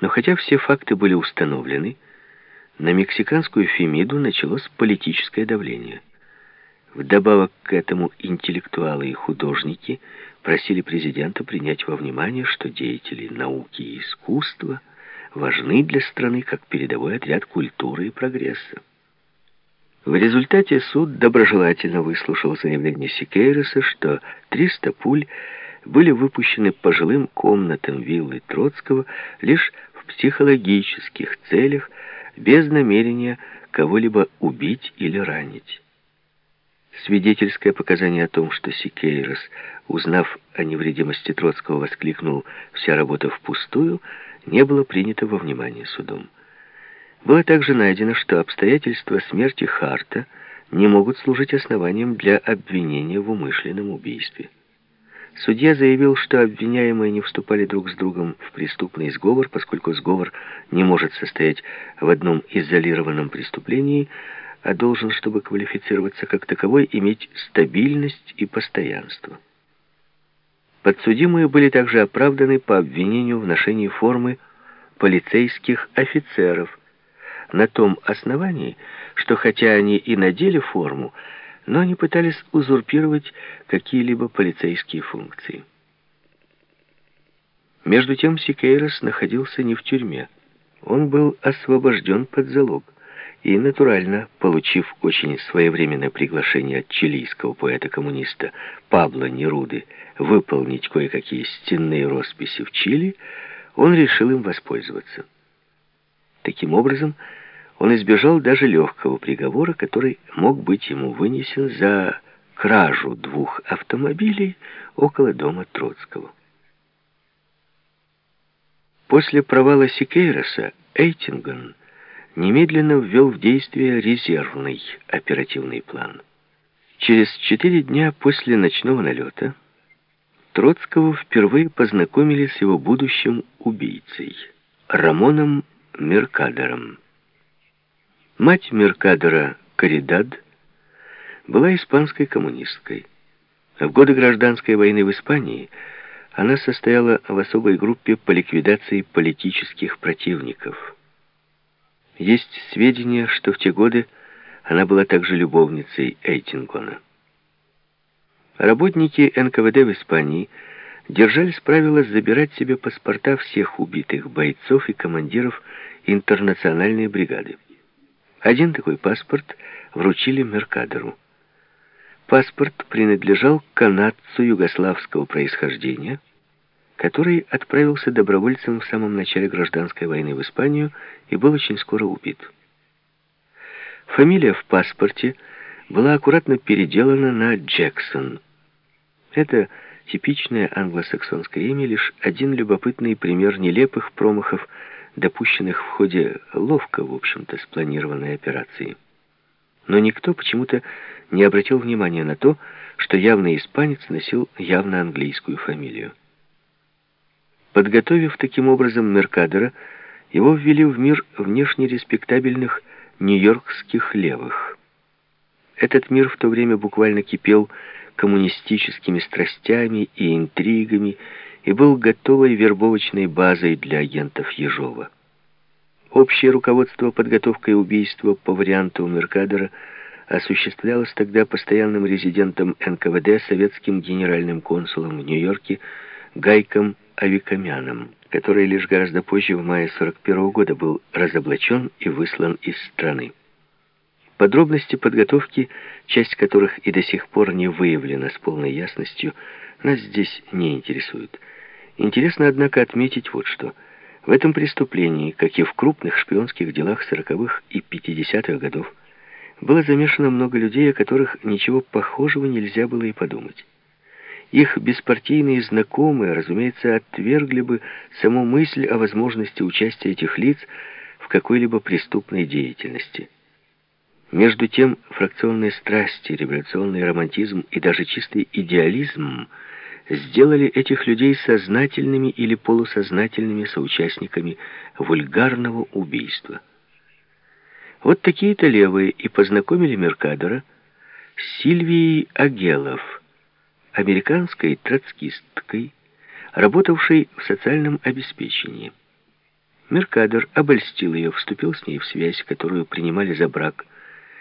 Но хотя все факты были установлены, на мексиканскую Фемиду началось политическое давление. Вдобавок к этому интеллектуалы и художники просили президента принять во внимание, что деятели науки и искусства важны для страны как передовой отряд культуры и прогресса. В результате суд доброжелательно выслушал заявление Сикейроса, что 300 пуль были выпущены по жилым комнатам виллы Троцкого лишь в психологических целях, без намерения кого-либо убить или ранить. Свидетельское показание о том, что Сикейрос, узнав о невредимости Троцкого, воскликнул «вся работа впустую», не было принято во внимание судом. Было также найдено, что обстоятельства смерти Харта не могут служить основанием для обвинения в умышленном убийстве. Судья заявил, что обвиняемые не вступали друг с другом в преступный сговор, поскольку сговор не может состоять в одном изолированном преступлении, а должен, чтобы квалифицироваться как таковой, иметь стабильность и постоянство. Подсудимые были также оправданы по обвинению в ношении формы полицейских офицеров на том основании, что хотя они и надели форму, но они пытались узурпировать какие-либо полицейские функции. Между тем Сикейрос находился не в тюрьме. Он был освобожден под залог и, натурально, получив очень своевременное приглашение от чилийского поэта-коммуниста Пабло Неруды выполнить кое-какие стенные росписи в Чили, он решил им воспользоваться. Таким образом, он избежал даже легкого приговора, который мог быть ему вынесен за кражу двух автомобилей около дома Троцкого. После провала Сикейроса Эйтингон немедленно ввел в действие резервный оперативный план. Через четыре дня после ночного налета Троцкого впервые познакомили с его будущим убийцей, Рамоном Меркадером. Мать Меркадора Каридад была испанской коммунисткой. В годы гражданской войны в Испании она состояла в особой группе по ликвидации политических противников. Есть сведения, что в те годы она была также любовницей Эйтингона. Работники НКВД в Испании держались правила забирать себе паспорта всех убитых бойцов и командиров интернациональной бригады. Один такой паспорт вручили Меркадору. Паспорт принадлежал канадцу югославского происхождения, который отправился добровольцем в самом начале гражданской войны в Испанию и был очень скоро убит. Фамилия в паспорте была аккуратно переделана на Джексон. Это типичное англосаксонское имя, лишь один любопытный пример нелепых промахов допущенных в ходе ловко, в общем-то, спланированной операции. Но никто почему-то не обратил внимания на то, что явный испанец носил явно английскую фамилию. Подготовив таким образом Меркадера, его ввели в мир внешне респектабельных нью-йоркских левых. Этот мир в то время буквально кипел коммунистическими страстями и интригами, и был готовой вербовочной базой для агентов Ежова. Общее руководство подготовкой убийства по варианту Меркадера осуществлялось тогда постоянным резидентом НКВД, советским генеральным консулом в Нью-Йорке Гайком Авикамяном, который лишь гораздо позже, в мае 41 -го года, был разоблачен и выслан из страны. Подробности подготовки, часть которых и до сих пор не выявлена с полной ясностью, нас здесь не интересует. Интересно, однако, отметить вот что. В этом преступлении, как и в крупных шпионских делах сороковых и пятидесятых годов, было замешано много людей, о которых ничего похожего нельзя было и подумать. Их беспартийные знакомые, разумеется, отвергли бы саму мысль о возможности участия этих лиц в какой-либо преступной деятельности. Между тем, фракционные страсти, революционный романтизм и даже чистый идеализм – сделали этих людей сознательными или полусознательными соучастниками вульгарного убийства. Вот такие-то левые и познакомили Меркадора с Сильвией Агелов, американской троцкисткой, работавшей в социальном обеспечении. Меркадер обольстил ее, вступил с ней в связь, которую принимали за брак,